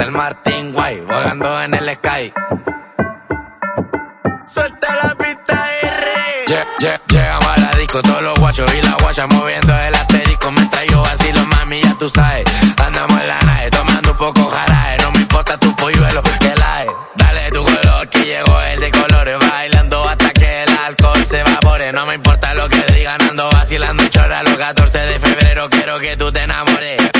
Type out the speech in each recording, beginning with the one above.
el Martín Guay, volando en el sky. Suelta la pista y Llegamos a la disco, todos los guachos y la guacha moviendo el asterisco. Mientras yo vacilo, mami, ya tú sabes. Andamos en la nave, tomando un poco jarae. No me importa tu polluelo, que la Dale tu color, que llegó el de colores. Bailando hasta que el alcohol se evapore. No me importa lo que digan, ando vacilando chorra. Los 14 de febrero quiero que tú te enamores.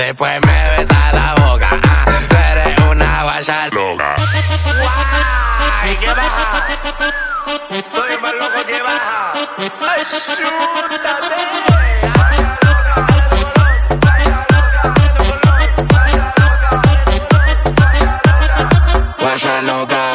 Después me besa la boca. Ah, eres una guaya loca. Guay, que baja. Soy más loco que baja. Ay, chútate. Guaya loca.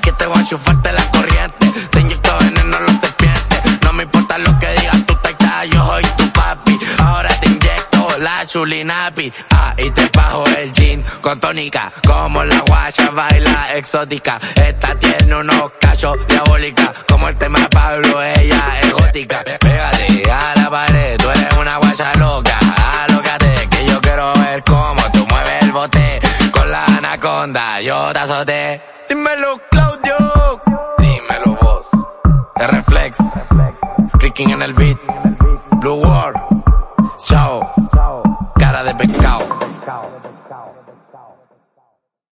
Que te voy a enchufarte la corriente. Te inyecto veneno los serpientes. No me importa lo que digas, tú estás yo soy tu papi. Ahora te inyecto la chulinapi. Ah, y te bajo el jean con tónica. Como la guacha baila exótica. Esta tiene unos cachos diabólica. Como el tema yo te azoté. Dímelo, Claudio. Dímelo, vos. El reflex. Clicking en el beat. Blue World. Chao. Cara de pescado.